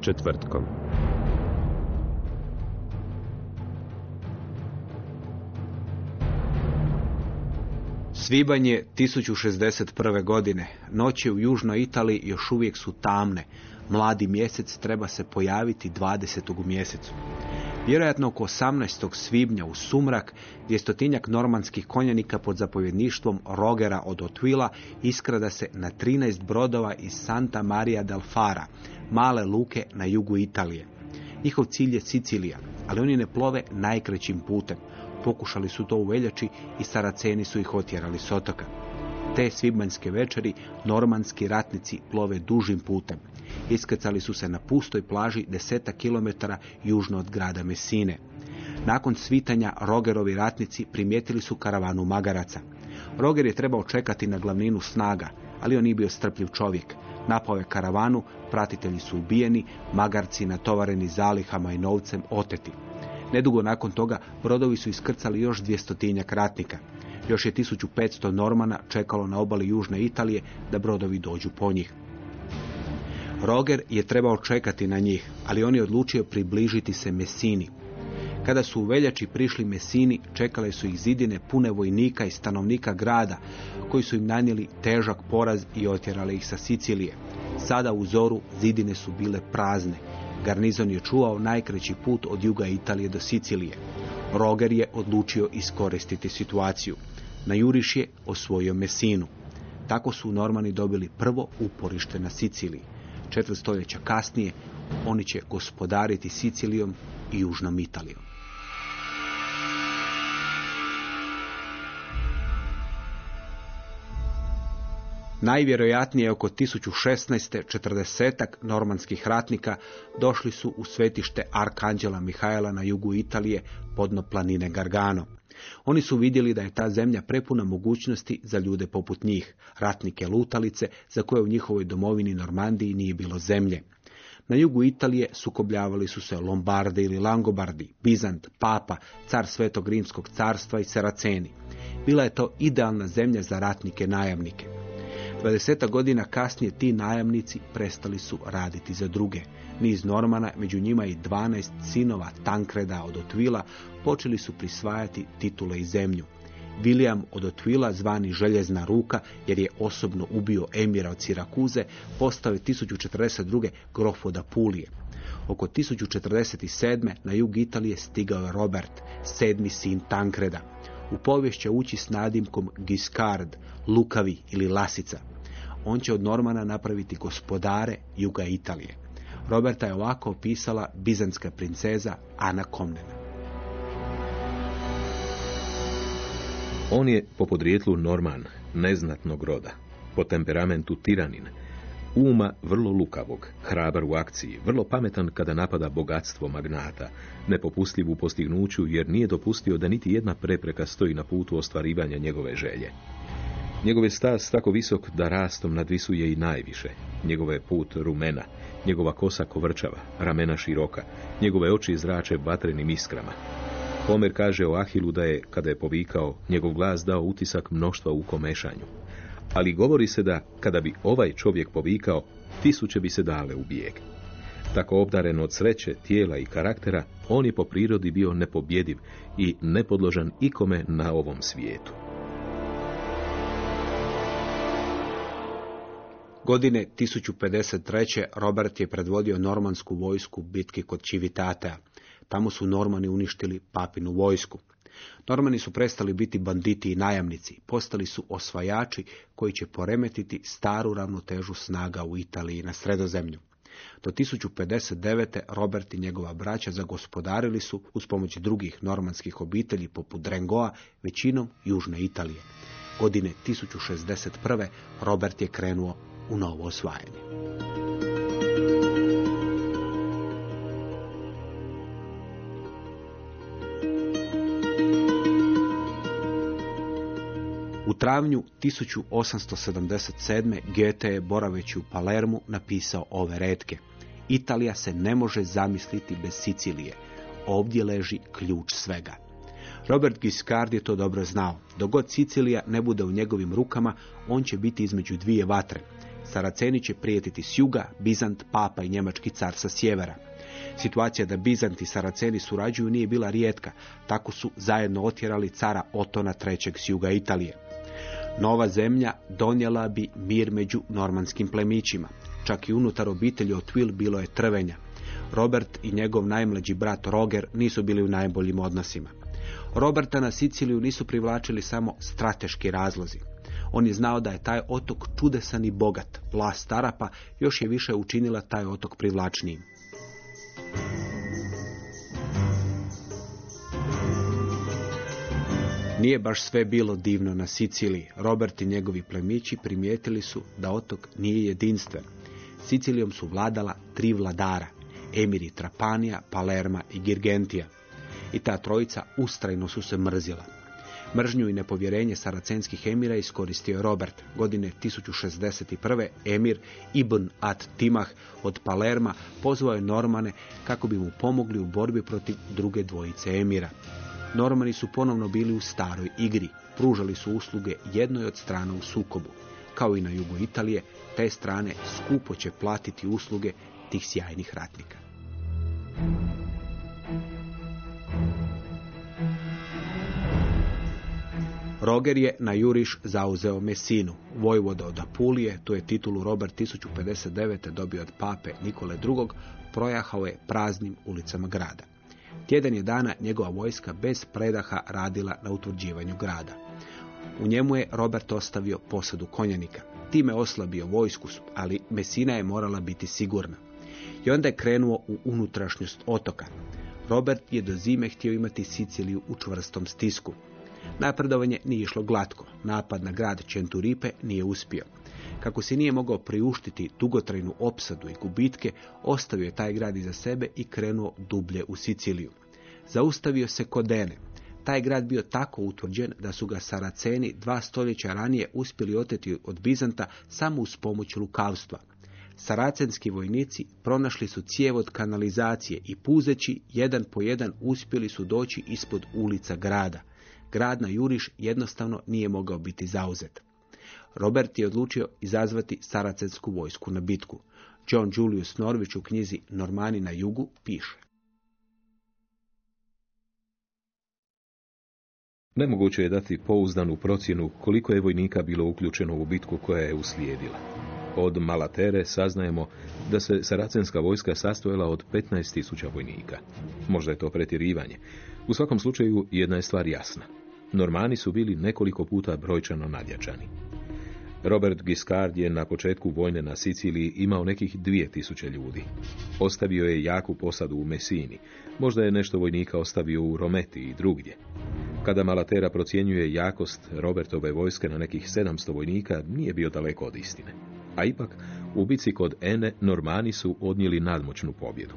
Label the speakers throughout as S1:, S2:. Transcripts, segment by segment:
S1: Četvrtkom.
S2: Svibanj je 1061. godine. Noći u južnoj Italiji još uvijek su tamne. Mladi mjesec treba se pojaviti 20. u mjesecu. Vjerojatno oko 18. svibnja u sumrak dvjestotinjak normanskih konjanika pod zapovjedništvom Rogera od Otvila iskrada se na 13 brodova iz Santa Maria del Fara, male luke na jugu Italije. Njihov cilj je Sicilija, ali oni ne plove najkraćim putem. Pokušali su to u veljači i Saraceni su ih otjerali s otoka. Te svibanjske večeri normanski ratnici plove dužim putem. Iskrcali su se na pustoj plaži deseta kilometara južno od grada Mesine. Nakon svitanja Rogerovi ratnici primijetili su karavanu magaraca. Roger je trebao čekati na glavninu snaga, ali on nije bio strpljiv čovjek. Napao je karavanu, pratitelji su ubijeni, magarci natovareni zalihama i novcem oteti. Nedugo nakon toga brodovi su iskrcali još dvjestotinjak ratnika. Još je 1500 Normana čekalo na obali Južne Italije da brodovi dođu po njih. Roger je trebao čekati na njih, ali on je odlučio približiti se Mesini. Kada su u veljači prišli Mesini, čekale su ih zidine pune vojnika i stanovnika grada, koji su im nanijeli težak poraz i otjerali ih sa Sicilije. Sada u zoru zidine su bile prazne. Garnizon je čuvao najkraći put od juga Italije do Sicilije. Roger je odlučio iskoristiti situaciju. Na juriš je osvojio Mesinu. Tako su Normani dobili prvo uporište na Siciliji. Četvrt stoljeća kasnije oni će gospodariti Sicilijom i Južnom Italijom. Najvjerojatnije oko 1016. četrdesetak normanskih ratnika došli su u svetište Arkanđela Mihajla na jugu Italije podno planine Gargano. Oni su vidjeli da je ta zemlja prepuna mogućnosti za ljude poput njih, ratnike lutalice za koje u njihovoj domovini Normandiji nije bilo zemlje. Na jugu Italije sukobljavali su se Lombardi ili Langobardi, Bizant, Papa, car Svetog Rimskog carstva i Saraceni. Bila je to idealna zemlja za ratnike najamnike. 20 godina kasnije ti najamnici prestali su raditi za druge. Niz Normana, među njima i 12 sinova Tankreda od Otvila, počeli su prisvajati titule i zemlju. William od Otvila, zvani Željezna ruka, jer je osobno ubio emira od Sirakuze, postao je 1042. grof od Apulije. Oko 1047. na jug Italije stigao je Robert, sedmi sin Tankreda. U povijest će ući s nadimkom Giscard, lukavi ili lasica. On će od Normana napraviti gospodare juga Italije. Roberta je ovako opisala bizanska princeza Ana Komnena.
S3: On je po podrijetlu Norman, neznatnog roda, po temperamentu tiranin, uma vrlo lukavog, hrabar u akciji, vrlo pametan kada napada bogatstvo magnata, nepopustljiv u postignuću jer nije dopustio da niti jedna prepreka stoji na putu ostvarivanja njegove želje. Njegov je stas tako visok da rastom nadvisuje i najviše. Njegova je put rumena, njegova kosa kovrčava, ramena široka, njegove oči zrače vatrenim iskrama. Homer kaže o Ahilu da je, kada je povikao, njegov glas dao utisak mnoštva u komešanju. Ali govori se da, kada bi ovaj čovjek povikao, tisuće bi se dale u bijeg. Tako obdaren od sreće, tijela i karaktera, on je po prirodi bio nepobjediv i nepodložan ikome na ovom svijetu.
S2: Godine 1053. Robert je predvodio normansku vojsku bitki kod Čivitatea. Tamo su Normani uništili papinu vojsku. Normani su prestali biti banditi i najamnici, postali su osvajači koji će poremetiti staru ravnotežu snaga u Italiji na sredozemlju. Do 1059. Robert i njegova braća zagospodarili su, uz pomoć drugih normanskih obitelji poput Drengoa, većinom južne Italije. Godine 1061. Robert je krenuo u novo osvajanje. Travnju 1877. Goethe je boraveći u Palermu napisao ove redke. Italija se ne može zamisliti bez Sicilije. Ovdje leži ključ svega. Robert Giscard je to dobro znao. Dogod Sicilija ne bude u njegovim rukama, on će biti između dvije vatre. Saraceni će prijetiti s juga, Bizant, Papa i njemački car sa sjevera. Situacija da Bizant i Saraceni surađuju nije bila rijetka, tako su zajedno otjerali cara Otona III. s juga Italije. Nova zemlja donijela bi mir među normanskim plemićima. Čak i unutar obitelji Otvil bilo je trvenja. Robert i njegov najmlađi brat Roger nisu bili u najboljim odnosima. Roberta na Siciliju nisu privlačili samo strateški razlozi. On je znao da je taj otok čudesan i bogat. Vlast Starapa još je više učinila taj otok privlačnijim. Nije baš sve bilo divno na Siciliji. Robert i njegovi plemići primijetili su da otok nije jedinstven. Sicilijom su vladala tri vladara, emiri Trapanija, Palerma i Girgentija. I ta trojica ustrajno su se mrzila. Mržnju i nepovjerenje saracenskih emira iskoristio Robert. Godine 1061. emir Ibn at Timah od Palerma pozvao je Normane kako bi mu pomogli u borbi protiv druge dvojice emira. Normani su ponovno bili u staroj igri. Pružali su usluge jednoj od strana u sukobu. Kao i na jugu Italije, te strane skupo će platiti usluge tih sjajnih ratnika. Roger je na juriš zauzeo Mesinu, vojvoda od Apulije, tu je titulu Robert 1059. dobio od pape Nikole II. projahao je praznim ulicama grada. Tjedan je dana njegova vojska bez predaha radila na utvrđivanju grada. U njemu je Robert ostavio posadu konjanika. Time oslabio vojsku, ali Mesina je morala biti sigurna. I onda je krenuo u unutrašnjost otoka. Robert je do zime htio imati Siciliju u čvrstom stisku. Napredovanje nije išlo glatko. Napad na grad Čenturipe nije uspio. Kako se nije mogao priuštiti dugotrajnu opsadu i gubitke, ostavio je taj grad iza sebe i krenuo dublje u Siciliju. Zaustavio se kod Ene. Taj grad bio tako utvrđen da su ga Saraceni dva stoljeća ranije uspjeli oteti od Bizanta samo uz pomoć lukavstva. Saracenski vojnici pronašli su cijevod kanalizacije i puzeći jedan po jedan uspjeli su doći ispod ulica grada. Grad na Juriš jednostavno nije mogao biti zauzet. Robert je odlučio izazvati saracensku vojsku na bitku. John Julius Norvić u knjizi Normani na jugu piše.
S3: Nemoguće je dati pouzdanu procjenu koliko je vojnika bilo uključeno u bitku koja je uslijedila. Od Malatere saznajemo da se saracenska vojska sastojala od 15.000 vojnika. Možda je to pretjerivanje. U svakom slučaju jedna je stvar jasna. Normani su bili nekoliko puta brojčano nadjačani. Robert Giscard je na početku vojne na Siciliji imao nekih 2000 ljudi. Ostavio je jaku posadu u Mesini. Možda je nešto vojnika ostavio u Rometi i drugdje. Kada Malatera procjenjuje jakost Robertove vojske na nekih 700 vojnika, nije bio daleko od istine. A ipak, u bici kod Ene, Normani su odnijeli nadmoćnu pobjedu.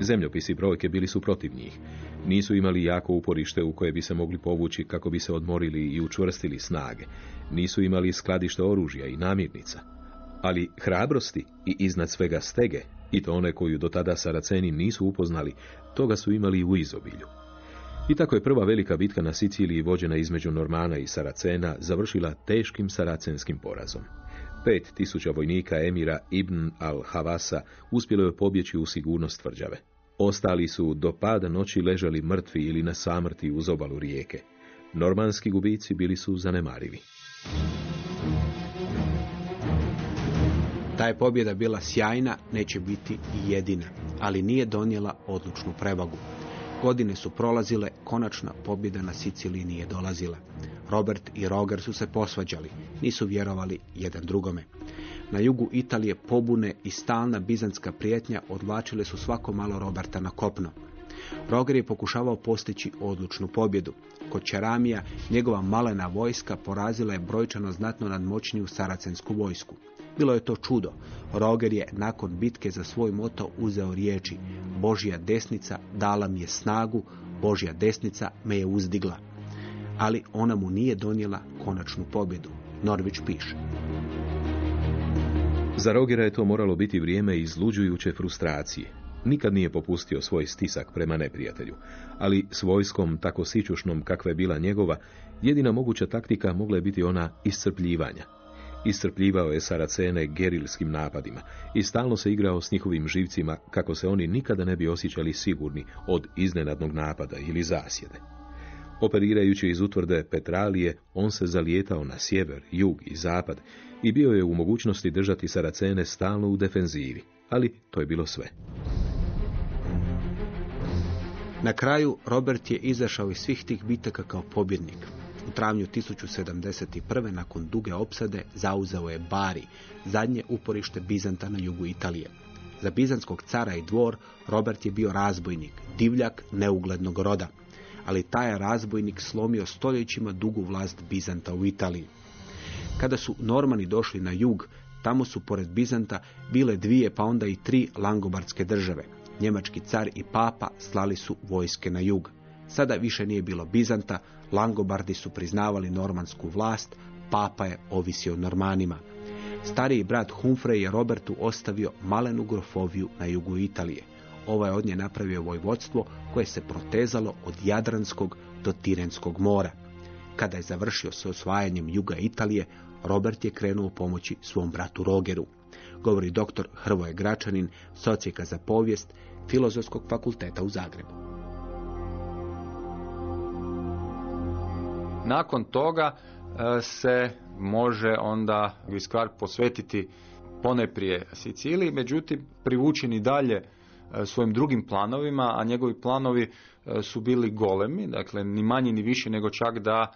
S3: Zemljopisi brojke bili su protiv njih. Nisu imali jako uporište u koje bi se mogli povući kako bi se odmorili i učvrstili snage. Nisu imali skladište oružja i namirnica. Ali hrabrosti i iznad svega stege, i to one koju do tada Saraceni nisu upoznali, toga su imali u izobilju. I tako je prva velika bitka na Siciliji vođena između Normana i Saracena završila teškim saracenskim porazom. Pet tisuća vojnika emira Ibn al-Havasa uspjelo je pobjeći u sigurnost tvrđave. Ostali su do pada noći ležali mrtvi ili na samrti uz obalu rijeke. Normanski gubici bili su zanemarivi.
S2: Ta je pobjeda bila sjajna, neće biti i jedina, ali nije donijela odlučnu prevagu. Godine su prolazile, konačna pobjeda na Siciliji nije dolazila. Robert i Roger su se posvađali, nisu vjerovali jedan drugome. Na jugu Italije pobune i stalna bizantska prijetnja odvlačile su svako malo Roberta na kopno. Roger je pokušavao postići odlučnu pobjedu. Kod Čaramija njegova malena vojska porazila je brojčano znatno nadmoćniju saracensku vojsku. Bilo je to čudo. Roger je nakon bitke za svoj moto uzeo riječi Božja desnica dala mi je snagu, Božja desnica me je uzdigla. Ali ona mu nije donijela konačnu pobjedu. Norvić piše.
S3: Za Rogera je to moralo biti vrijeme izluđujuće frustracije. Nikad nije popustio svoj stisak prema neprijatelju, ali s vojskom tako sičušnom kakva je bila njegova, jedina moguća taktika mogla je biti ona iscrpljivanja. Iscrpljivao je Saracene gerilskim napadima i stalno se igrao s njihovim živcima kako se oni nikada ne bi osjećali sigurni od iznenadnog napada ili zasjede. Operirajući iz utvrde Petralije, on se zalijetao na sjever, jug i zapad i bio je u mogućnosti držati Saracene stalno u defenzivi, ali to je bilo sve.
S2: Na kraju Robert je izašao iz svih tih bitaka kao pobjednik. U travnju 1071. nakon duge opsade zauzeo je Bari, zadnje uporište Bizanta na jugu Italije. Za bizanskog cara i dvor Robert je bio razbojnik, divljak neuglednog roda. Ali taj razbojnik slomio stoljećima dugu vlast Bizanta u Italiji. Kada su Normani došli na jug, tamo su pored Bizanta bile dvije pa onda i tri langobardske države. Njemački car i papa slali su vojske na jug. Sada više nije bilo Bizanta, Langobardi su priznavali normansku vlast, papa je ovisio Normanima. Stariji brat Humphrey je Robertu ostavio malenu grofoviju na jugu Italije. Ovaj od nje napravio vojvodstvo koje se protezalo od Jadranskog do Tirenskog mora. Kada je završio s osvajanjem juga Italije, Robert je krenuo pomoći svom bratu Rogeru. Govori doktor Hrvoje Gračanin, socijeka za povijest Filozofskog fakulteta u Zagrebu.
S4: Nakon toga e, se može onda Guiscard posvetiti poneprije Siciliji, međutim privučen i dalje e, svojim drugim planovima, a njegovi planovi e, su bili golemi, dakle ni manji ni više nego čak da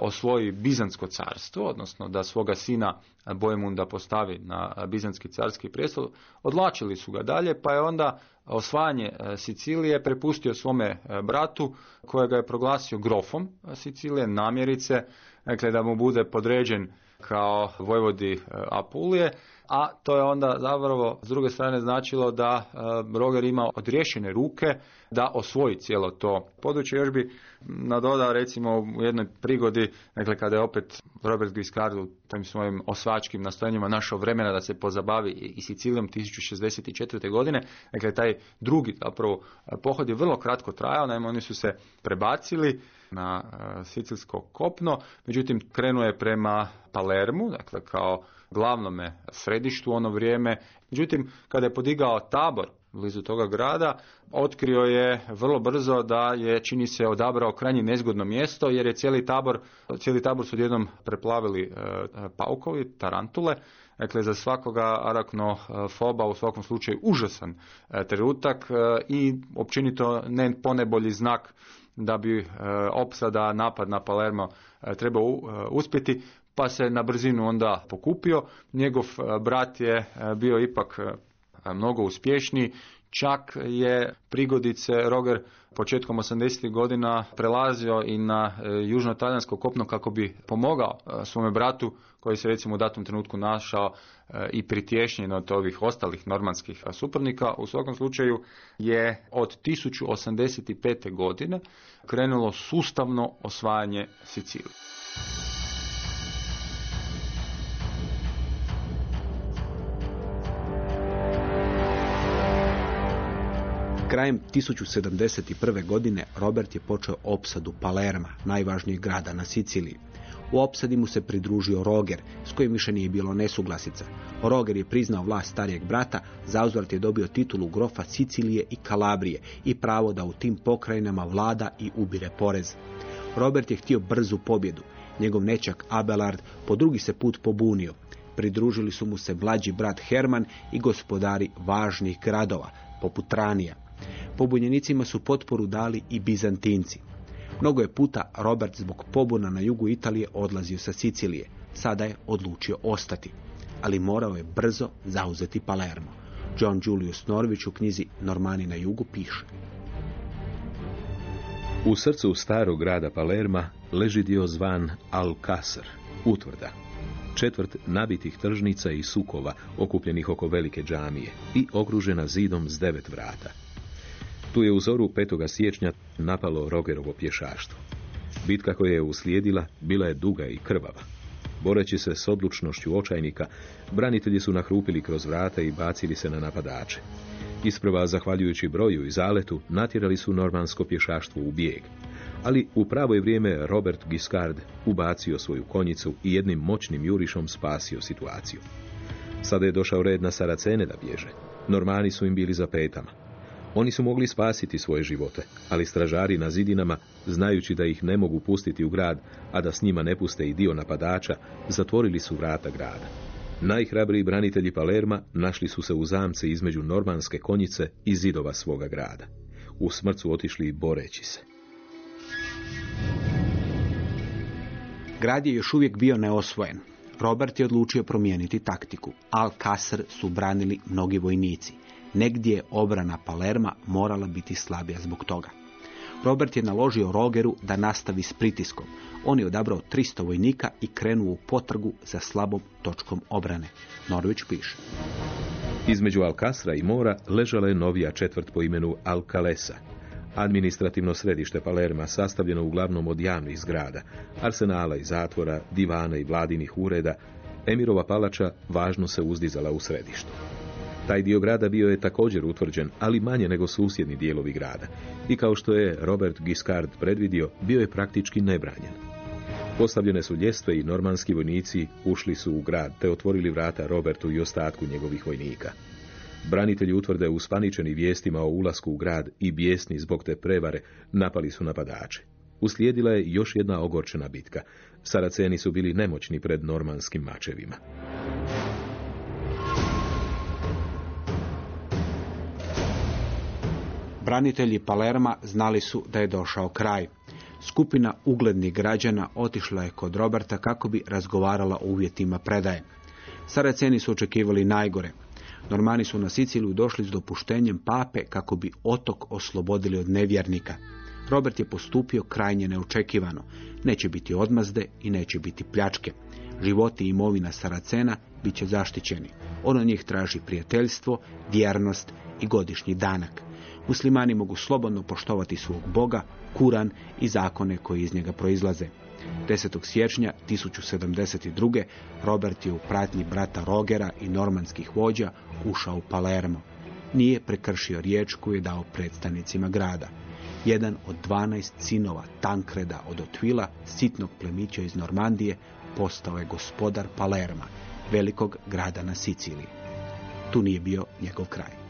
S4: osvoji Bizansko carstvo, odnosno da svoga sina Bojemunda postavi na Bizanski carski prijestol, odlačili su ga dalje, pa je onda osvajanje Sicilije prepustio svome bratu, kojega je proglasio grofom Sicilije, namjerice, dakle da mu bude podređen kao vojvodi Apulije, a to je onda zapravo s druge strane značilo da Roger ima odriješene ruke da osvoji cijelo to područje. Još bi nadoda recimo u jednoj prigodi, dakle kada je opet Robert Guiscard u tim svojim osvačkim nastojanjima našao vremena da se pozabavi i Sicilijom 1064. godine, dakle taj drugi zapravo pohod je vrlo kratko trajao, naime oni su se prebacili na sicilsko kopno, međutim krenuo je prema Palermu, dakle kao glavnome središtu ono vrijeme. Međutim, kada je podigao tabor blizu toga grada, otkrio je vrlo brzo da je, čini se, odabrao krajnje nezgodno mjesto, jer je cijeli tabor, cijeli tabor su odjednom preplavili e, paukovi, tarantule, Dakle, za svakoga araknofoba u svakom slučaju užasan e, trenutak e, i općenito ne ponebolji znak da bi opsada, napad na Palermo trebao uspjeti, pa se na brzinu onda pokupio. Njegov brat je bio ipak mnogo uspješniji. Čak je prigodice Roger početkom 80. godina prelazio i na e, južno-talijansko kopno kako bi pomogao e, svome bratu koji se recimo u datom trenutku našao e, i pritješnjen od ovih ostalih normanskih suprnika. U svakom slučaju je od 1085. godine krenulo sustavno osvajanje Sicilije.
S2: Krajem 1071. godine Robert je počeo opsadu Palerma, najvažnijeg grada na Siciliji. U opsadi mu se pridružio Roger, s kojim više nije bilo nesuglasica. Roger je priznao vlast starijeg brata, zauzvrat je dobio titulu grofa Sicilije i Kalabrije i pravo da u tim pokrajinama vlada i ubire porez. Robert je htio brzu pobjedu. Njegov nečak Abelard po drugi se put pobunio. Pridružili su mu se mlađi brat Herman i gospodari važnih gradova, poput Ranija. Pobunjenicima su potporu dali i Bizantinci. Mnogo je puta Robert zbog pobuna na jugu Italije odlazio sa Sicilije. Sada je odlučio ostati, ali morao je brzo zauzeti Palermo. John Julius Norvić u knjizi Normani na jugu piše.
S3: U srcu starog grada Palerma leži dio zvan Alcasar, utvrda. Četvrt nabitih tržnica i sukova okupljenih oko velike džamije i okružena zidom s devet vrata. Tu je u zoru 5. siječnja napalo Rogerovo pješaštvo. Bitka koja je uslijedila bila je duga i krvava. Boreći se s odlučnošću očajnika, branitelji su nahrupili kroz vrata i bacili se na napadače. Isprva, zahvaljujući broju i zaletu, natjerali su normansko pješaštvo u bijeg. Ali u pravo je vrijeme Robert Giscard ubacio svoju konjicu i jednim moćnim jurišom spasio situaciju. Sada je došao red na Saracene da bježe. Normani su im bili za petama. Oni su mogli spasiti svoje živote, ali stražari na zidinama, znajući da ih ne mogu pustiti u grad, a da s njima ne puste i dio napadača, zatvorili su vrata grada. Najhrabriji branitelji Palerma našli su se u zamce između normanske konjice i zidova svoga grada. U smrt su otišli boreći se.
S2: Grad je još uvijek bio neosvojen. Robert je odlučio promijeniti taktiku. Al-Kasr su branili mnogi vojnici. Negdje je obrana Palerma morala biti slabija zbog toga. Robert je naložio Rogeru da nastavi s pritiskom. On je odabrao 300 vojnika i krenuo u potrgu za slabom točkom obrane. Norvić piše.
S3: Između Alkasra i mora ležala je novija četvrt po imenu Alkalesa. Administrativno središte Palerma sastavljeno uglavnom od javnih zgrada, arsenala i zatvora, divana i vladinih ureda, Emirova palača važno se uzdizala u središtu. Taj dio grada bio je također utvrđen, ali manje nego susjedni dijelovi grada. I kao što je Robert Giscard predvidio, bio je praktički nebranjen. Postavljene su ljestve i normanski vojnici ušli su u grad te otvorili vrata Robertu i ostatku njegovih vojnika. Branitelji utvrde uspaničeni vijestima o ulasku u grad i bijesni zbog te prevare napali su napadače. Uslijedila je još jedna ogorčena bitka. Saraceni su bili nemoćni pred normanskim mačevima.
S2: Branitelji Palerma znali su da je došao kraj. Skupina uglednih građana otišla je kod Roberta kako bi razgovarala o uvjetima predaje. Saraceni su očekivali najgore. Normani su na Siciliju došli s dopuštenjem pape kako bi otok oslobodili od nevjernika. Robert je postupio krajnje neočekivano. Neće biti odmazde i neće biti pljačke. Životi i imovina Saracena bit će zaštićeni. On od njih traži prijateljstvo, vjernost i godišnji danak. Muslimani mogu slobodno poštovati svog Boga, Kuran i zakone koji iz njega proizlaze. 10. siječnja 1072. Robert je u pratnji brata Rogera i normanskih vođa ušao u Palermo. Nije prekršio riječ koju je dao predstavnicima grada. Jedan od 12 sinova Tankreda od Otvila, sitnog plemića iz Normandije, postao je gospodar Palerma, velikog grada na Siciliji. Tu nije bio njegov kraj.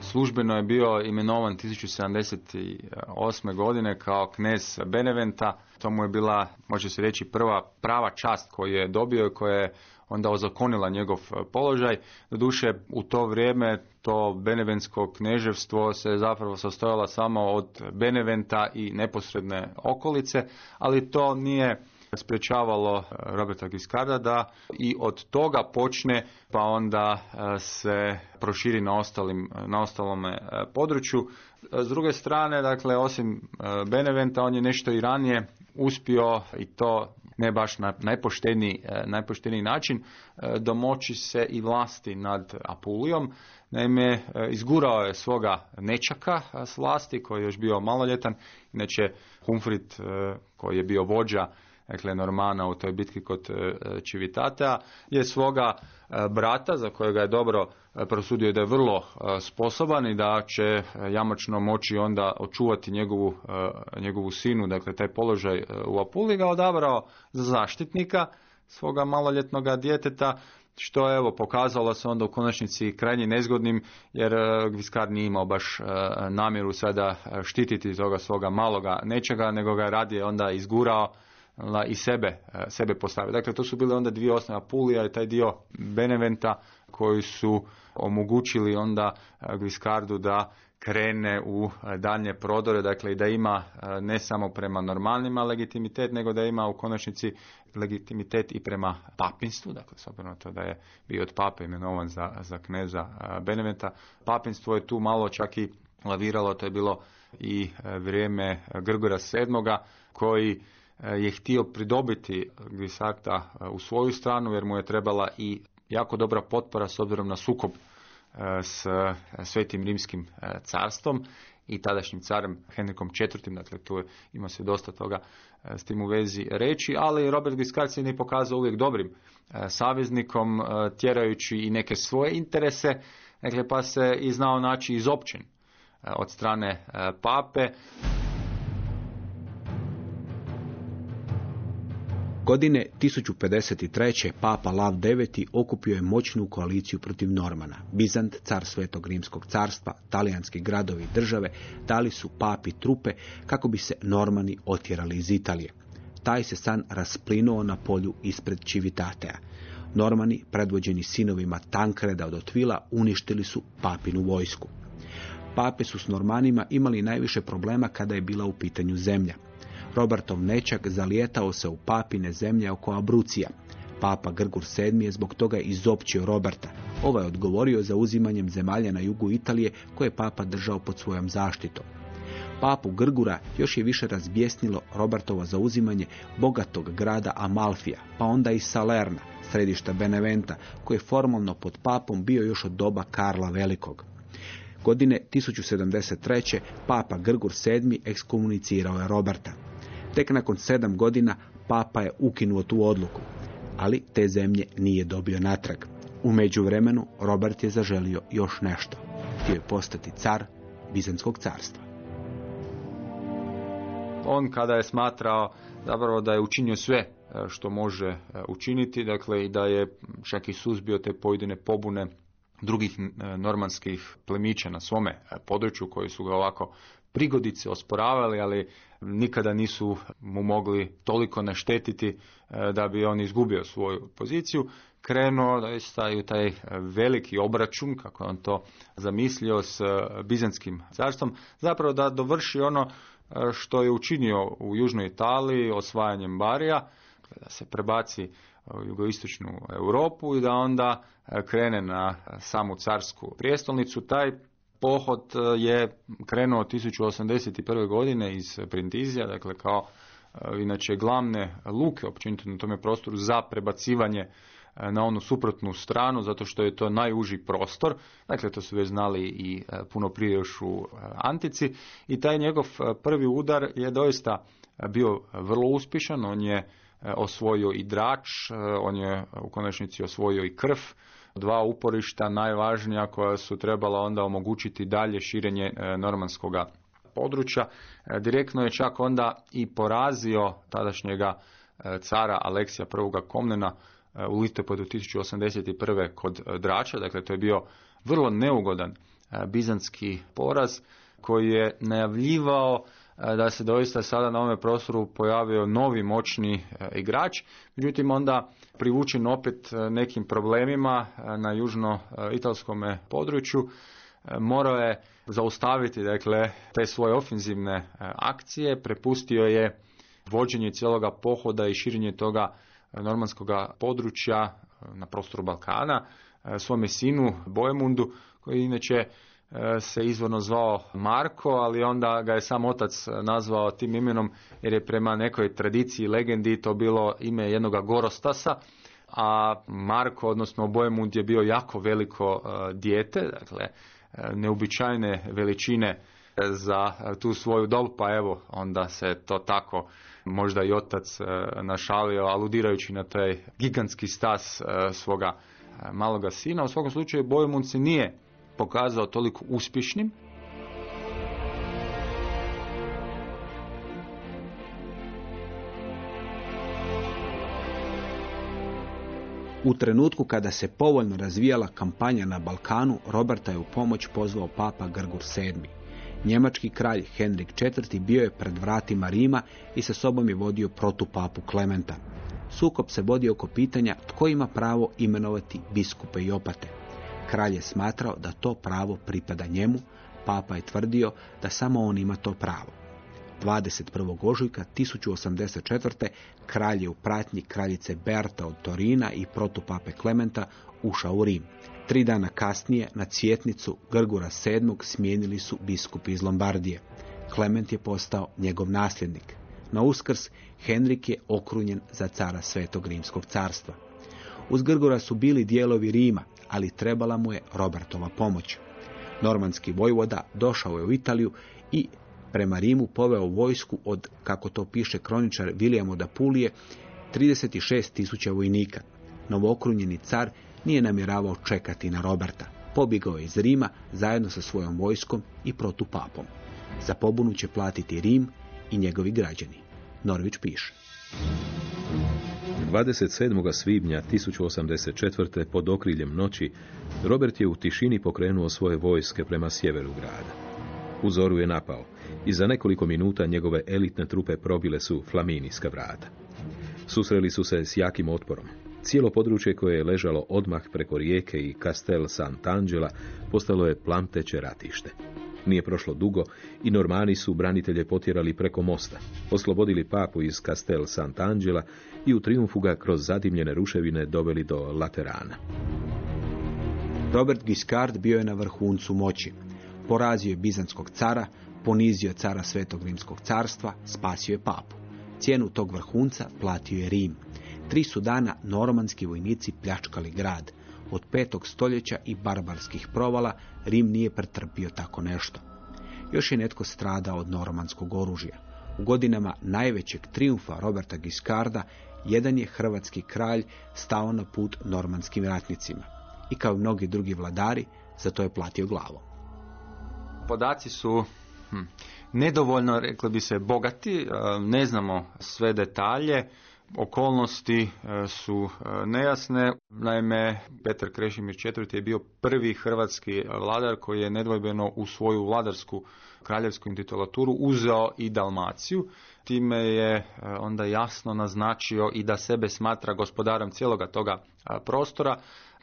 S4: Službeno je bio imenovan 1078. godine kao knez Beneventa. To mu je bila, može se reći, prva prava čast koju je dobio i koja je onda ozakonila njegov položaj. Doduše, u to vrijeme to benevensko kneževstvo se zapravo sastojalo samo od Beneventa i neposredne okolice, ali to nije sprečavalo e, Roberta Giscarda da i od toga počne pa onda e, se proširi na, ostalim, na ostalome e, području. S druge strane, dakle, osim Beneventa, on je nešto i ranije uspio i to ne baš na najpošteniji, najpošteniji način domoći se i vlasti nad Apulijom. Naime, izgurao je svoga nečaka s vlasti koji je još bio maloljetan. Inače, Humfrit koji je bio vođa dakle Normana u toj bitki kod Čivitatea, je svoga e, brata, za kojega je dobro e, prosudio da je vrlo e, sposoban i da će jamačno moći onda očuvati njegovu, njegovu sinu, dakle taj položaj u Apuli, ga odabrao za zaštitnika svoga maloljetnog djeteta, što evo pokazalo se onda u konačnici krajnje nezgodnim jer Gviskar nije imao baš namjeru sada štititi toga svoga maloga nečega, nego ga je radije onda izgurao i sebe, e, sebe postavio. Dakle, to su bile onda dvije osnova Pulija i taj dio Beneventa koji su omogućili onda e, Gviskardu da krene u daljnje prodore, dakle i da ima ne samo prema normalnima legitimitet, nego da ima u konačnici legitimitet i prema papinstvu, dakle s obzirom na to da je bio od pape imenovan za, za kneza Beneventa. Papinstvo je tu malo čak i laviralo, to je bilo i vrijeme Grgora VII koji je htio pridobiti Grisarta u svoju stranu jer mu je trebala i jako dobra potpora s obzirom na sukob s Svetim Rimskim carstvom i tadašnjim carem Henrikom IV. Dakle, tu ima se dosta toga s tim u vezi reći, ali Robert Guiscard se nije pokazao uvijek dobrim saveznikom, tjerajući i neke svoje interese, dakle, pa se i znao naći izopćen od strane pape.
S2: Godine 1053. papa Lav IX okupio je moćnu koaliciju protiv Normana. Bizant, car Svetog Rimskog carstva, talijanski gradovi i države dali su papi trupe kako bi se Normani otjerali iz Italije. Taj se san rasplinuo na polju ispred Civitatea. Normani, predvođeni sinovima Tankreda od Otvila, uništili su papinu vojsku. Pape su s Normanima imali najviše problema kada je bila u pitanju zemlja. Robertov nečak zalijetao se u papine zemlje oko Abrucija. Papa Grgur VII je zbog toga izopćio Roberta. Ovaj odgovorio za uzimanjem zemalja na jugu Italije koje je papa držao pod svojom zaštitom. Papu Grgura još je više razbjesnilo Robertovo zauzimanje bogatog grada Amalfija, pa onda i Salerna, središta Beneventa, koji je formalno pod papom bio još od doba Karla Velikog. Godine 1073. papa Grgur VII ekskomunicirao je Roberta. Tek nakon sedam godina papa je ukinuo tu odluku, ali te zemlje nije dobio natrag. U međuvremenu Robert je zaželio još nešto. Htio je postati car Bizanskog carstva.
S4: On kada je smatrao zapravo da je učinio sve e, što može e, učiniti, dakle i da je čak i suzbio te pojedine pobune drugih e, normanskih plemića na svome području koji su ga ovako prigodice osporavali, ali nikada nisu mu mogli toliko naštetiti e, da bi on izgubio svoju poziciju. Krenuo da je taj veliki obračun, kako je on to zamislio, s Bizanskim carstvom, zapravo da dovrši ono e, što je učinio u Južnoj Italiji osvajanjem Barija, da se prebaci u jugoistočnu Europu i da onda e, krene na samu carsku prijestolnicu. Taj pohod e, je krenuo 1081. godine iz Printizija, dakle kao e, inače glavne luke općenito na tome prostoru za prebacivanje e, na onu suprotnu stranu, zato što je to najuži prostor, dakle to su već znali i puno prije još u Antici, i taj njegov prvi udar je doista bio vrlo uspješan, on je osvojio i drač, on je u konačnici osvojio i krv, dva uporišta najvažnija koja su trebala onda omogućiti dalje širenje e, normanskog područja. E, direktno je čak onda i porazio tadašnjega e, cara Aleksija I. Komnena u listopadu 1081. kod Drača, dakle to je bio vrlo neugodan bizanski poraz koji je najavljivao da se doista sada na ovome prostoru pojavio novi moćni igrač, međutim onda privučen opet e, nekim problemima e, na južno-italskom području, e, morao je zaustaviti dakle, te svoje ofenzivne akcije, prepustio je vođenje cijeloga pohoda i širenje toga normanskog područja na prostoru Balkana svome sinu Bojemundu, koji inače se izvorno zvao Marko, ali onda ga je sam otac nazvao tim imenom jer je prema nekoj tradiciji legendi to bilo ime jednog Gorostasa, a Marko, odnosno Bojemund je bio jako veliko e, dijete, dakle e, neobičajne veličine za tu svoju dob, pa evo onda se to tako možda i otac e, našalio, aludirajući na taj gigantski stas svoga maloga sina. U svakom slučaju Bojemund se nije pokazao toliko uspješnim.
S2: U trenutku kada se povoljno razvijala kampanja na Balkanu, Roberta je u pomoć pozvao papa Grgur VII. Njemački kralj Henrik IV. bio je pred vratima Rima i sa sobom je vodio protupapu Klementa. Sukop se vodio oko pitanja tko ima pravo imenovati biskupe i opate. Kralj je smatrao da to pravo pripada njemu, Papa je tvrdio da samo on ima to pravo. 21. ožujka 1084. kralj je u pratnji kraljice Berta od Torina i protupape Klementa ušao u Rim. Tri dana kasnije na cvjetnicu Grgura VII. smijenili su biskupi iz Lombardije. Klement je postao njegov nasljednik. Na uskrs Henrik je okrunjen za cara Svetog Rimskog carstva. Uz Grgora su bili dijelovi Rima, ali trebala mu je Robertova pomoć. Normanski vojvoda došao je u Italiju i prema Rimu poveo vojsku od, kako to piše kroničar William da Pulije, 36 tisuća vojnika. Novookrunjeni car nije namjeravao čekati na Roberta. Pobjegao je iz Rima zajedno sa svojom vojskom i protupapom. Za pobunu će platiti Rim i njegovi građani. Norvić piše.
S3: 27. svibnja 1084. pod okriljem noći Robert je u tišini pokrenuo svoje vojske prema sjeveru grada. U zoru je napao i za nekoliko minuta njegove elitne trupe probile su flaminijska vrata. Susreli su se s jakim otporom. Cijelo područje koje je ležalo odmah preko rijeke i Castel Sant'Angela postalo je plamteće ratište. Nije prošlo dugo i Normani su branitelje potjerali preko mosta, oslobodili papu iz Castel Sant'Angela i u triumfu ga kroz zadimljene ruševine doveli do Laterana.
S2: Robert Guiscard bio je na vrhuncu moći. Porazio je Bizanskog cara, ponizio cara Svetog Rimskog carstva, spasio je papu. Cijenu tog vrhunca platio je Rim. Tri su dana normanski vojnici pljačkali grad. Od petog stoljeća i barbarskih provala Rim nije pretrpio tako nešto. Još je netko stradao od normanskog oružja. U godinama najvećeg triumfa Roberta Giskarda jedan je hrvatski kralj stao na put normanskim ratnicima. I kao mnogi drugi vladari, za to je platio glavom.
S4: Podaci su hm, nedovoljno, rekli bi se, bogati, ne znamo sve detalje, okolnosti e, su e, nejasne. Naime, Petar Krešimir IV. je bio prvi hrvatski vladar koji je nedvojbeno u svoju vladarsku kraljevsku intitulaturu uzeo i Dalmaciju. Time je e, onda jasno naznačio i da sebe smatra gospodarom cijeloga toga prostora,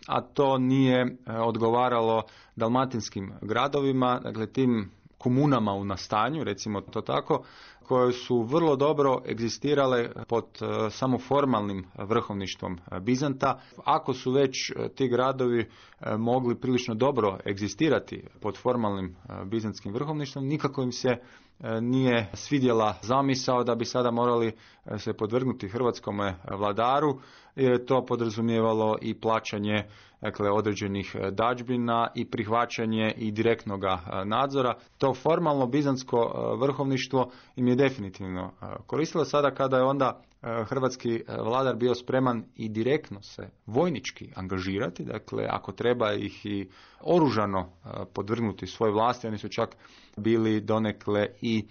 S4: a to nije odgovaralo dalmatinskim gradovima, dakle tim komunama u nastanju, recimo to tako, koje su vrlo dobro egzistirale pod e, samo formalnim vrhovništvom Bizanta. Ako su već e, ti gradovi e, mogli prilično dobro egzistirati pod formalnim bizantskim vrhovništvom, nikako im se nije svidjela zamisao da bi sada morali se podvrgnuti hrvatskom vladaru jer je to podrazumijevalo i plaćanje dakle, određenih e, dađbina i prihvaćanje i direktnog e, nadzora. To formalno bizansko e, vrhovništvo im je definitivno koristilo sada kada je onda hrvatski vladar bio spreman i direktno se vojnički angažirati, dakle ako treba ih i oružano podvrgnuti svoj vlasti, oni su čak bili donekle i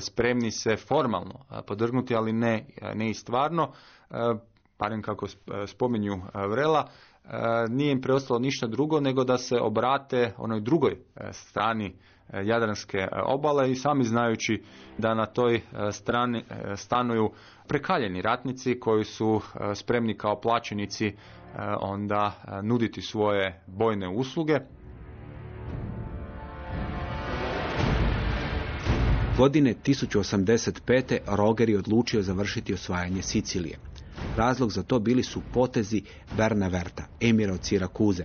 S4: spremni se formalno podvrgnuti, ali ne, ne i stvarno barem kako e, spominju e, Vrela, e, nije im preostalo ništa drugo nego da se obrate onoj drugoj strani Jadranske obale i sami znajući da na toj strani stanuju prekaljeni ratnici koji su spremni kao plaćenici onda nuditi svoje bojne usluge.
S2: Godine 1085. Roger je odlučio završiti osvajanje Sicilije. Razlog za to bili su potezi Verta, emira od Sirakuze.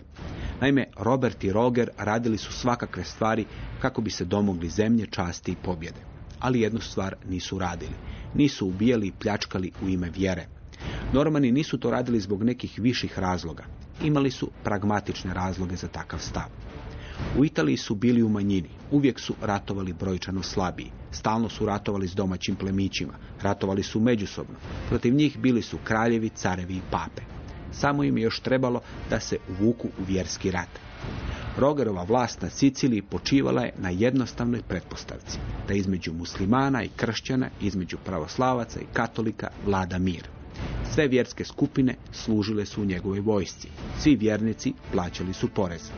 S2: Naime, Robert i Roger radili su svakakve stvari kako bi se domogli zemlje, časti i pobjede. Ali jednu stvar nisu radili. Nisu ubijali i pljačkali u ime vjere. Normani nisu to radili zbog nekih viših razloga. Imali su pragmatične razloge za takav stav. U Italiji su bili u manjini, uvijek su ratovali brojčano slabiji, stalno su ratovali s domaćim plemićima, ratovali su međusobno, protiv njih bili su kraljevi, carevi i pape. Samo im je još trebalo da se uvuku u vjerski rat. Rogerova vlast na Siciliji počivala je na jednostavnoj pretpostavci, da između muslimana i kršćana, između pravoslavaca i katolika vlada mir. Sve vjerske skupine služile su u njegovoj vojsci. Svi vjernici plaćali su porez.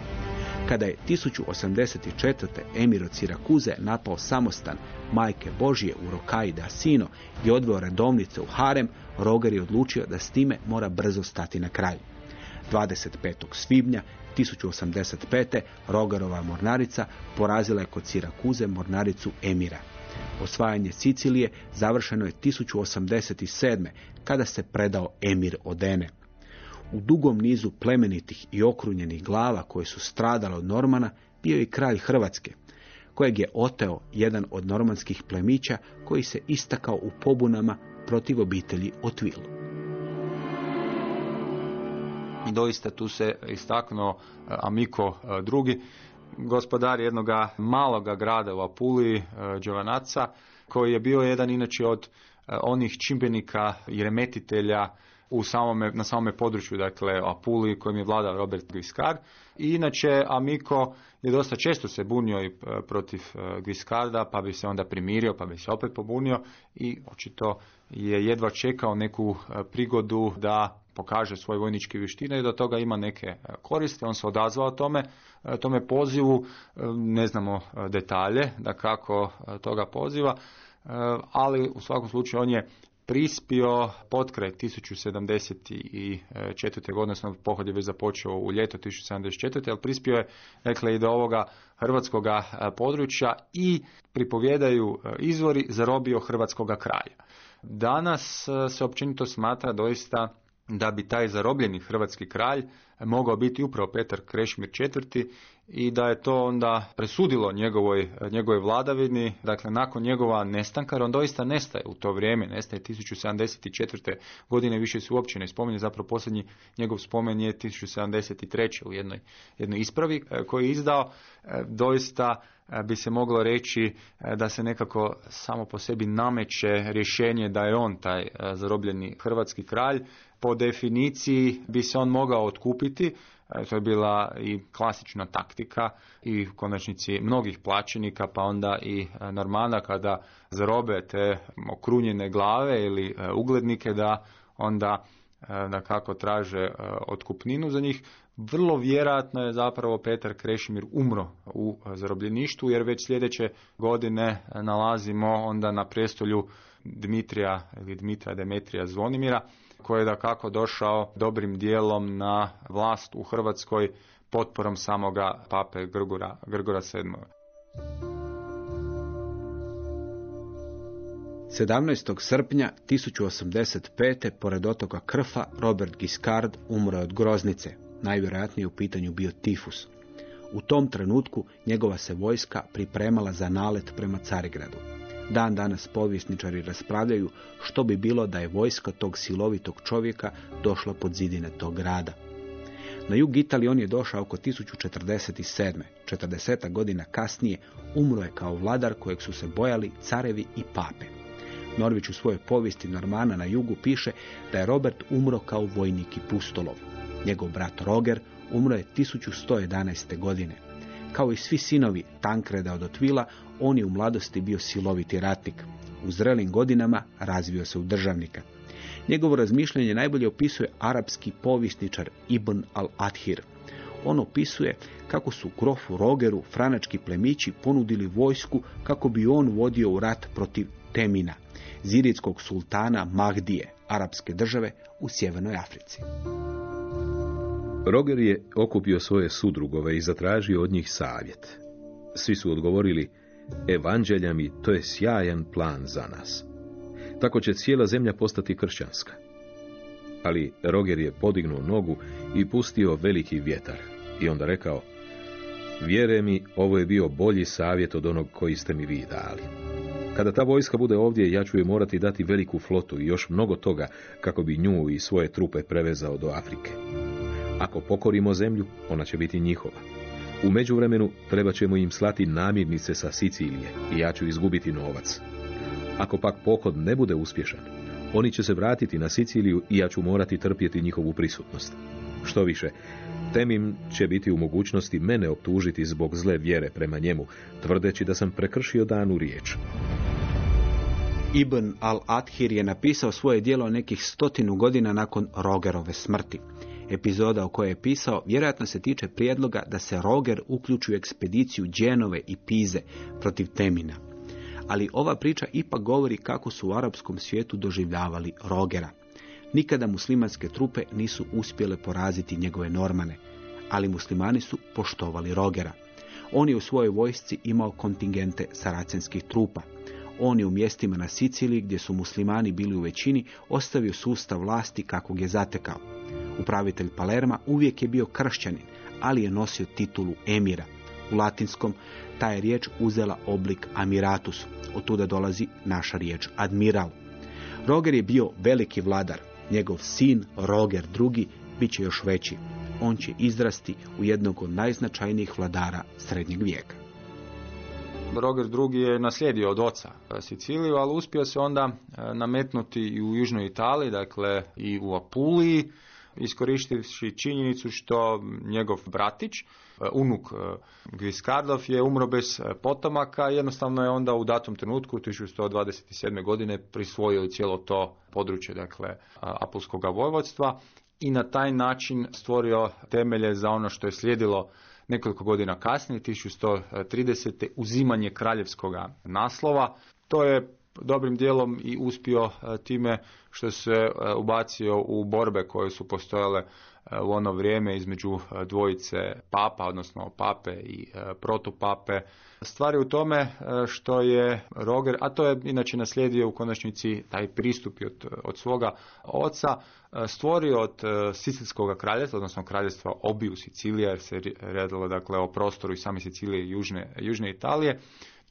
S2: Kada je 1084. emir od Sirakuze napao samostan majke Božije u Rokaji da Sino i odveo redovnice u harem, Roger je odlučio da s time mora brzo stati na kraj. 25. svibnja 1085. Rogerova mornarica porazila je kod Sirakuze mornaricu Emira. Osvajanje Sicilije završeno je 1087. kada se predao Emir Odene. U dugom nizu plemenitih i okrunjenih glava koje su stradale od Normana bio je i kralj Hrvatske, kojeg je oteo jedan od normanskih plemića koji se istakao u pobunama protiv obitelji Otvil.
S4: Doista tu se istaknuo e, Amiko e, drugi, gospodar jednog maloga grada u Apuliji, Đovanaca, koji je bio jedan inače od onih čimbenika i remetitelja u samome, na samome području, dakle Apuliji kojim je vladao Robert Guiscard. I inače Amiko je dosta često se bunio i e, protiv e, Guiscarda, pa bi se onda primirio, pa bi se opet pobunio i očito je jedva čekao neku e, prigodu da pokaže svoje vojničke vještine i da toga ima neke koriste. On se odazvao tome, tome pozivu, ne znamo detalje da kako toga poziva, ali u svakom slučaju on je prispio potkraj 1074. godine, odnosno pohod je već započeo u ljeto 1074. ali prispio je dakle, i do ovoga hrvatskoga e, područja i pripovjedaju e, izvori zarobio hrvatskoga kraja. Danas e, se općenito smatra doista da bi taj zarobljeni hrvatski kralj mogao biti upravo Petar Krešimir IV i da je to onda presudilo njegovoj, njegovoj vladavini, dakle nakon njegova nestanka, on doista nestaje u to vrijeme, nestaje 1074. godine, više se uopće ne spominje, zapravo posljednji njegov spomen je 1073. u jednoj, jednoj ispravi e, koji je izdao, e, doista bi se moglo reći da se nekako samo po sebi nameće rješenje da je on taj zarobljeni hrvatski kralj, po definiciji bi se on mogao otkupiti, e, to je bila i klasična taktika i u konačnici mnogih plaćenika, pa onda i e, normana kada zarobe te okrunjene glave ili e, uglednike da onda da kako traže otkupninu za njih. Vrlo vjerojatno je zapravo Petar Krešimir umro u zarobljeništvu jer već sljedeće godine nalazimo onda na prestolju Dmitrija ili Dmitra Demetrija Zvonimira koji je da kako došao dobrim dijelom na vlast u Hrvatskoj potporom samoga pape Grgura, Grgura VII.
S2: 17. srpnja 1085. pored otoka Krfa Robert Giscard umro je od groznice, najvjerojatnije u pitanju bio tifus. U tom trenutku njegova se vojska pripremala za nalet prema Carigradu. Dan danas povjesničari raspravljaju što bi bilo da je vojska tog silovitog čovjeka došla pod zidine tog grada. Na jug Italije on je došao oko 1047. 40 godina kasnije umro je kao vladar kojeg su se bojali carevi i pape. Norvić u svojoj povijesti Normana na jugu piše da je Robert umro kao vojnik i pustolov. Njegov brat Roger umro je 1111. godine. Kao i svi sinovi Tankreda od Otvila, on je u mladosti bio siloviti ratnik. U zrelim godinama razvio se u državnika. Njegovo razmišljanje najbolje opisuje arapski povisničar Ibn al-Adhir. On opisuje kako su grofu Rogeru franački plemići ponudili vojsku kako bi on vodio u rat protiv Temina, ziritskog sultana Mahdije, arapske države u Sjevernoj Africi.
S3: Roger je okupio svoje sudrugove i zatražio od njih savjet. Svi su odgovorili, evanđelja mi, to je sjajan plan za nas. Tako će cijela zemlja postati kršćanska. Ali Roger je podignuo nogu i pustio veliki vjetar. I onda rekao, vjere mi, ovo je bio bolji savjet od onog koji ste mi vi dali. Kada ta vojska bude ovdje, ja ću joj morati dati veliku flotu i još mnogo toga kako bi nju i svoje trupe prevezao do Afrike. Ako pokorimo zemlju, ona će biti njihova. U međuvremenu treba ćemo im slati namirnice sa Sicilije i ja ću izgubiti novac. Ako pak pohod ne bude uspješan, oni će se vratiti na Siciliju i ja ću morati trpjeti njihovu prisutnost. Što više, Temim će biti u mogućnosti mene optužiti zbog zle vjere prema njemu, tvrdeći da sam prekršio danu riječ.
S2: Ibn al-Adhir je napisao svoje dijelo nekih stotinu godina nakon Rogerove smrti. Epizoda o kojoj je pisao vjerojatno se tiče prijedloga da se Roger uključi u ekspediciju Dženove i Pize protiv Temina. Ali ova priča ipak govori kako su u arapskom svijetu doživljavali Rogera. Nikada muslimanske trupe nisu uspjele poraziti njegove normane, ali muslimani su poštovali Rogera. On je u svojoj vojsci imao kontingente saracenskih trupa. On je u mjestima na Siciliji gdje su muslimani bili u većini ostavio sustav vlasti kakvog je zatekao. Upravitelj Palerma uvijek je bio kršćanin, ali je nosio titulu emira. U latinskom ta je riječ uzela oblik amiratus, od tuda dolazi naša riječ admiral. Roger je bio veliki vladar, njegov sin Roger II bit će još veći. On će izrasti u jednog od najznačajnijih vladara srednjeg vijeka.
S4: Roger II je naslijedio od oca Siciliju, ali uspio se onda e, nametnuti i u južnoj Italiji, dakle i u Apuliji, iskoristivši činjenicu što njegov bratić, e, unuk e, Gviskardov je umro bez potomaka, jednostavno je onda u datom trenutku 1127. godine prisvojio cijelo to područje dakle Apulskog vojvodstva i na taj način stvorio temelje za ono što je slijedilo nekoliko godina kasnije, 1130. uzimanje kraljevskog naslova. To je dobrim dijelom i uspio e, time što se e, ubacio u borbe koje su postojale u ono vrijeme između dvojice papa, odnosno pape i protupape. Stvari u tome što je Roger, a to je inače naslijedio u konačnici taj pristup od, od svoga oca, stvorio od Sicilskog kraljestva, odnosno kraljestva obiju Sicilija, jer se redilo dakle o prostoru i same Sicilije i južne, južne Italije,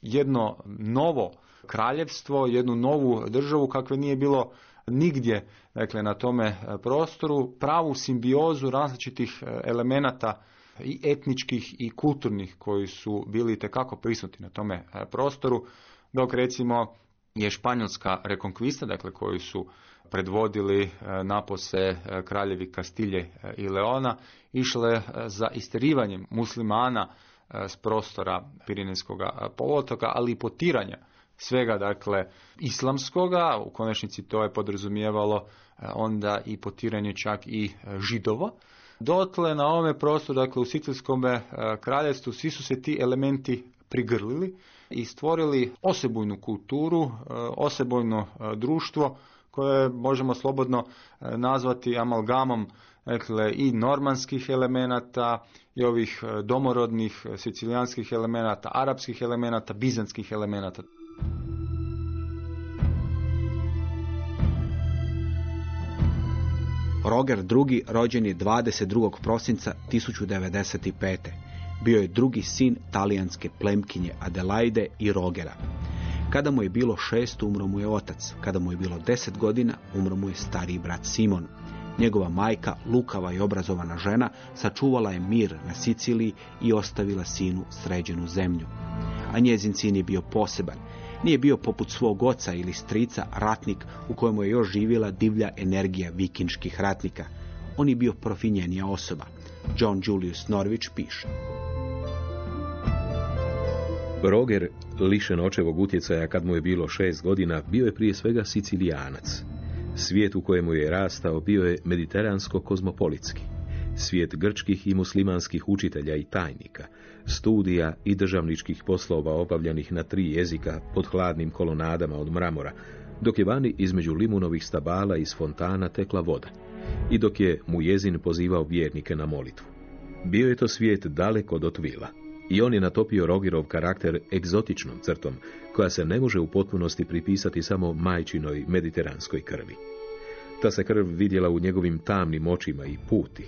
S4: jedno novo kraljevstvo, jednu novu državu kakve nije bilo nigdje dakle, na tome e, prostoru, pravu simbiozu različitih e, elemenata i etničkih i kulturnih koji su bili tekako prisutni na tome e, prostoru, dok recimo je španjolska rekonkvista, dakle koju su predvodili napose kraljevi Kastilje i Leona, išle za isterivanjem muslimana s prostora Pirinejskog polotoka, ali i potiranja svega dakle islamskoga, u konačnici to je podrazumijevalo e, onda i potiranje čak i e, židova. Dotle na ovome prostoru, dakle u Sicilskom e, kraljevstvu, svi su se ti elementi prigrlili i stvorili osebujnu kulturu, osebujno društvo koje možemo slobodno nazvati amalgamom dakle, i normanskih elemenata i ovih domorodnih sicilijanskih elemenata, arapskih elemenata, bizanskih elemenata.
S2: Roger II. rođen je 22. prosinca 1095. Bio je drugi sin talijanske plemkinje Adelaide i Rogera. Kada mu je bilo šest, umro mu je otac. Kada mu je bilo deset godina, umro mu je stariji brat Simon. Njegova majka, lukava i obrazovana žena, sačuvala je mir na Siciliji i ostavila sinu sređenu zemlju. A njezin sin je bio poseban, nije bio poput svog oca ili strica ratnik u kojemu je još živjela divlja energija vikinških ratnika. On je bio profinjenija osoba. John Julius Norwich piše.
S3: Roger, lišen očevog utjecaja kad mu je bilo šest godina, bio je prije svega sicilijanac. Svijet u kojemu je rastao bio je mediteransko-kozmopolitski. Svijet grčkih i muslimanskih učitelja i tajnika, studija i državničkih poslova obavljanih na tri jezika pod hladnim kolonadama od mramora, dok je vani između limunovih stabala iz fontana tekla voda i dok je mu jezin pozivao vjernike na molitvu. Bio je to svijet daleko do tvila i on je natopio Rogirov karakter egzotičnom crtom, koja se ne može u potpunosti pripisati samo majčinoj mediteranskoj krvi. Ta se krv vidjela u njegovim tamnim očima i puti.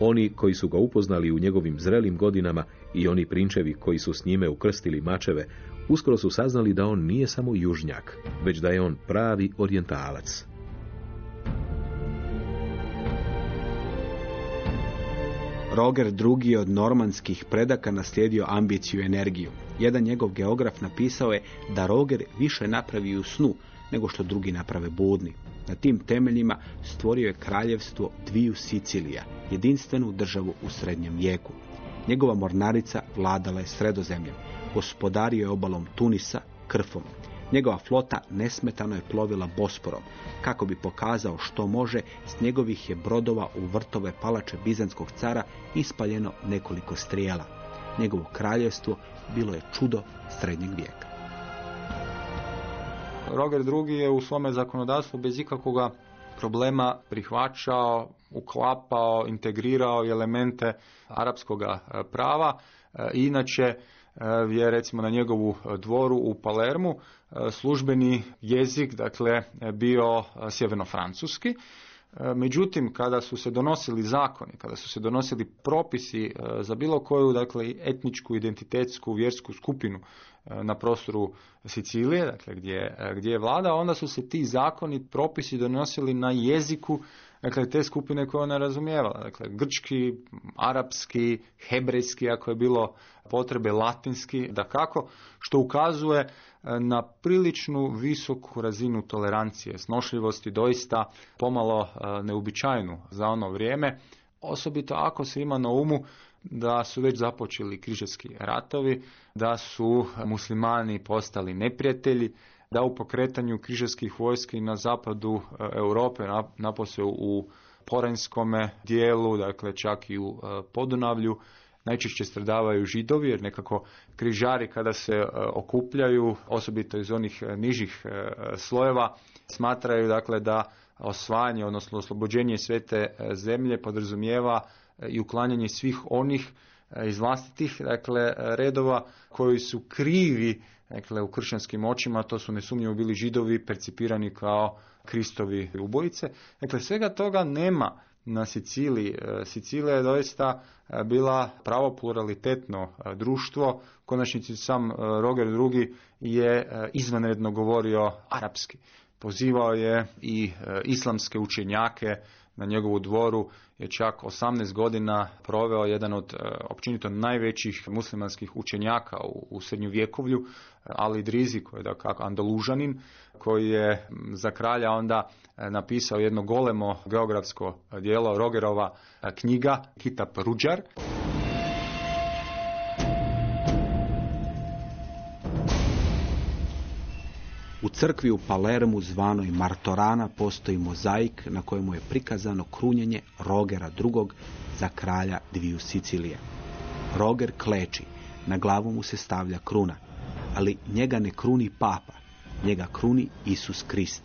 S3: Oni koji su ga upoznali u njegovim zrelim godinama i oni prinčevi koji su s njime ukrstili mačeve, uskoro su saznali da on nije samo južnjak, već da je on pravi orijentalac.
S2: Roger II. od normanskih predaka naslijedio ambiciju i energiju. Jedan njegov geograf napisao je da Roger više napravi u snu nego što drugi naprave budni. Na tim temeljima stvorio je kraljevstvo dviju Sicilija, jedinstvenu državu u srednjem vijeku. Njegova mornarica vladala je sredozemljem, gospodario je obalom Tunisa, Krfom. Njegova flota nesmetano je plovila Bosporom, kako bi pokazao što može, s njegovih je brodova u vrtove palače Bizanskog cara ispaljeno nekoliko strijela. Njegovo kraljevstvo bilo je čudo srednjeg vijeka.
S4: Roger II je u svome zakonodavstvu bez ikakvoga problema prihvaćao, uklapao, integrirao elemente arapskog prava. Inače, je recimo na njegovu dvoru u Palermu službeni jezik dakle bio sjeverno-francuski E, međutim, kada su se donosili zakoni, kada su se donosili propisi e, za bilo koju dakle, etničku, identitetsku, vjersku skupinu e, na prostoru Sicilije, dakle, gdje, gdje je vlada, onda su se ti zakoni, propisi donosili na jeziku dakle, te skupine koje ona razumijevala. Dakle, grčki, arapski, hebrejski, ako je bilo potrebe, latinski, da kako, što ukazuje na priličnu visoku razinu tolerancije, snošljivosti, doista pomalo e, neobičajnu za ono vrijeme, osobito ako se ima na umu da su već započeli križarski ratovi, da su muslimani postali neprijatelji, da u pokretanju križarskih vojski na zapadu e, Europe, napose u Poranjskome dijelu, dakle čak i u e, Podunavlju, najčešće stradavaju židovi jer nekako križari kada se e, okupljaju, osobito iz onih e, nižih e, slojeva, smatraju dakle da osvajanje, odnosno oslobođenje svete zemlje podrazumijeva i uklanjanje svih onih iz vlastitih dakle, redova koji su krivi dakle, u kršćanskim očima, to su nesumnjivo bili židovi percipirani kao Kristovi ubojice. Dakle, svega toga nema na Siciliji. E, Sicilija je doista e, bila pravo pluralitetno e, društvo. Konačnici sam Roger II je izvanredno govorio arapski. Pozivao je i islamske učenjake na njegovu dvoru je čak 18 godina proveo jedan od općenito najvećih muslimanskih učenjaka u, u srednjovjekovlju, Ali Drizi, koji je dakle Andalužanin, koji je za kralja onda e, napisao jedno golemo geografsko dijelo Rogerova e, knjiga Kitab Ruđar.
S2: U crkvi u Palermu zvanoj Martorana postoji mozaik na kojemu je prikazano krunjenje Rogera II. za kralja dviju Sicilije. Roger kleči, na glavu mu se stavlja kruna, ali njega ne kruni papa, njega kruni Isus Krist.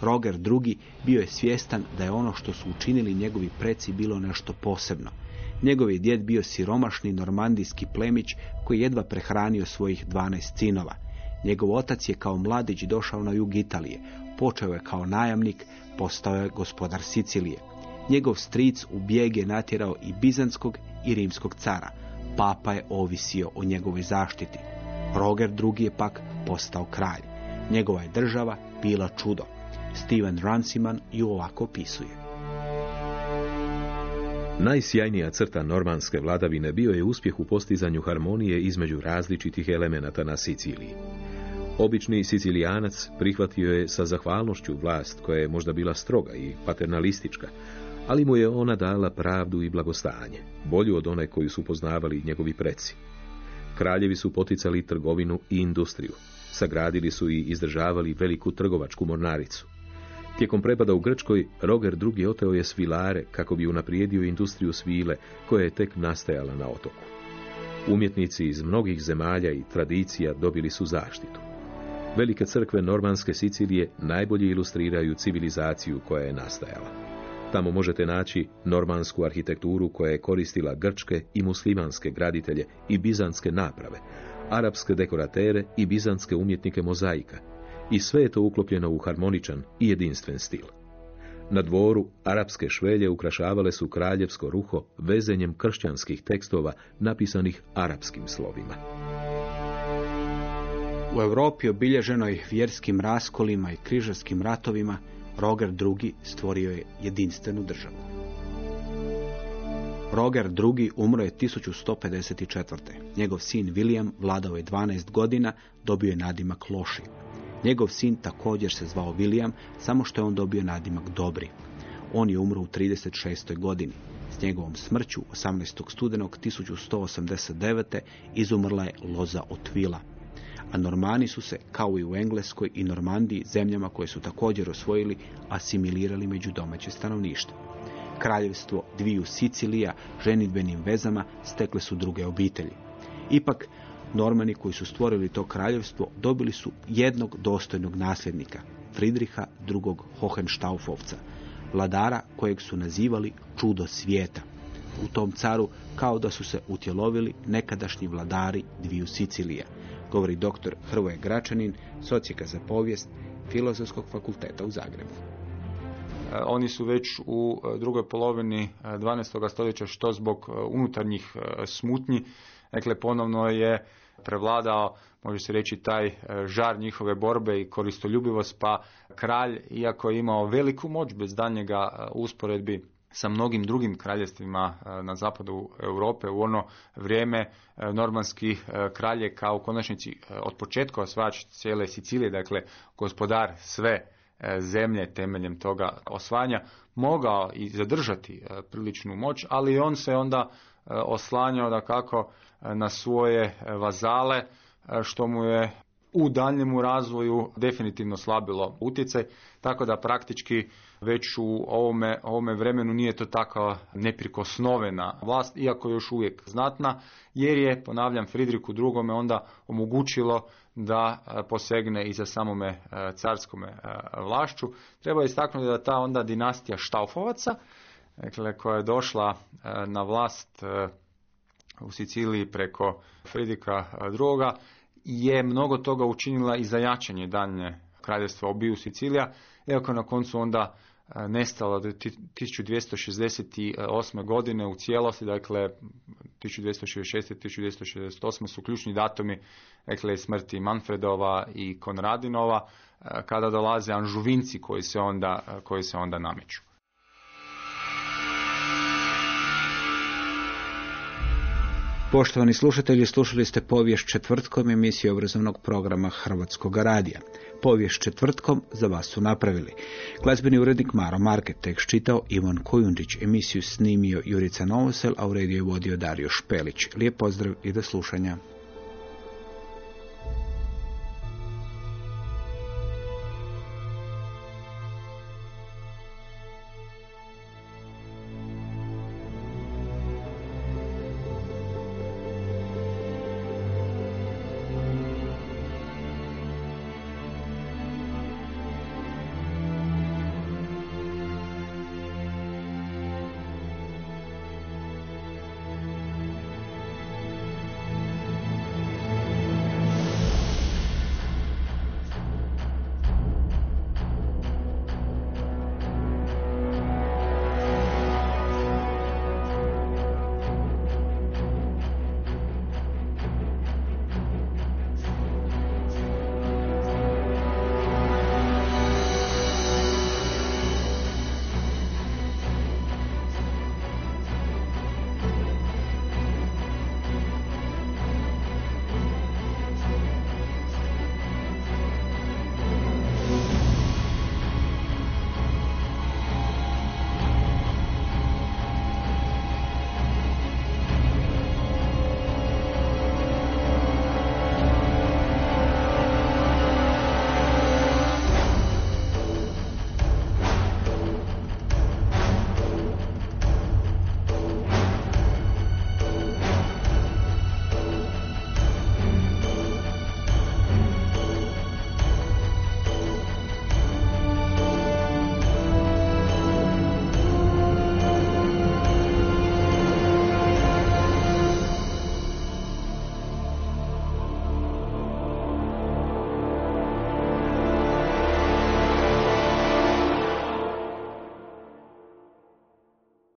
S2: Roger II. bio je svjestan da je ono što su učinili njegovi preci bilo nešto posebno. Njegov je djed bio siromašni normandijski plemić koji jedva prehranio svojih 12 sinova. Njegov otac je kao mladić došao na jug Italije, počeo je kao najamnik, postao je gospodar Sicilije. Njegov stric u bijeg je natjerao i bizanskog i rimskog cara. Papa je ovisio o njegovoj zaštiti. Roger II. je pak postao kralj. Njegova je država bila čudo. Steven Runciman ju ovako opisuje.
S3: Najsjajnija crta normanske vladavine bio je uspjeh u postizanju harmonije između različitih elemenata na Siciliji. Obični sicilijanac prihvatio je sa zahvalnošću vlast koja je možda bila stroga i paternalistička, ali mu je ona dala pravdu i blagostanje, bolju od one koju su poznavali njegovi preci. Kraljevi su poticali trgovinu i industriju. Sagradili su i izdržavali veliku trgovačku mornaricu. Tijekom prepada u Grčkoj, Roger II. oteo je svilare kako bi unaprijedio industriju svile koja je tek nastajala na otoku. Umjetnici iz mnogih zemalja i tradicija dobili su zaštitu. Velike crkve normanske Sicilije najbolje ilustriraju civilizaciju koja je nastajala. Tamo možete naći normansku arhitekturu koja je koristila grčke i muslimanske graditelje i bizanske naprave, arapske dekoratere i bizanske umjetnike mozaika. I sve je to uklopljeno u harmoničan i jedinstven stil. Na dvoru arapske švelje ukrašavale su kraljevsko ruho vezenjem kršćanskih tekstova napisanih arapskim slovima.
S2: U Europi obilježenoj vjerskim raskolima i križarskim ratovima Roger II. stvorio je jedinstvenu državu. Roger II. umro je 1154. Njegov sin William vladao je 12 godina, dobio je nadimak Loši. Njegov sin također se zvao William, samo što je on dobio nadimak Dobri. On je umro u 36. godini. S njegovom smrću 18. studenog 1189. izumrla je loza od Vila a Normani su se, kao i u Engleskoj i Normandiji, zemljama koje su također osvojili, asimilirali među domaće stanovništvo. Kraljevstvo dviju Sicilija ženitbenim vezama stekle su druge obitelji. Ipak, Normani koji su stvorili to kraljevstvo dobili su jednog dostojnog nasljednika. Fridriha II. Hohenstaufovca, vladara kojeg su nazivali čudo svijeta. U tom caru kao da su se utjelovili nekadašnji vladari dviju Sicilija, govori dr. Hrvoje Gračanin, socijeka za povijest Filozofskog fakulteta u Zagrebu.
S4: E, oni su već u e, drugoj polovini 12. stoljeća što zbog unutarnjih smutnji, dakle ponovno je prevladao, može se reći, taj žar njihove borbe i koristoljubivost, pa kralj, iako je imao veliku moć bez daljnjega usporedbi sa mnogim drugim kraljevstvima na zapadu Europe u ono vrijeme normanski kralje kao u konačnici od početka osvajač cijele Sicilije, dakle gospodar sve zemlje temeljem toga osvajanja, mogao i zadržati priličnu moć, ali on se onda oslanjao da kako na svoje vazale, što mu je u daljnjemu razvoju definitivno slabilo utjecaj, tako da praktički već u ovome, ovome vremenu nije to tako neprikosnovena vlast, iako još uvijek znatna, jer je, ponavljam, Fridriku II. onda omogućilo da posegne i za samome carskome vlašću. Treba istaknuti da ta onda dinastija Štaufovaca, dakle, koja je došla na vlast u Siciliji preko Fridrika II je mnogo toga učinila i za jačanje daljnje kraljevstva obiju Sicilija, iako na koncu onda e, nestala do 1268. godine u cijelosti, dakle 1266. i 1268. su ključni datumi dakle, smrti Manfredova i Konradinova, e, kada dolaze Anžuvinci koji se onda, koji se onda nameću.
S2: Poštovani slušatelji, slušali ste povijest četvrtkom emisije obrazovnog programa Hrvatskog radija. Povijest četvrtkom za vas su napravili. Glazbeni urednik Maro Market tekst čitao Ivan Kojundić, emisiju snimio Jurica Novosel, a u rediju vodio Dario Špelić. Lijep pozdrav i do slušanja.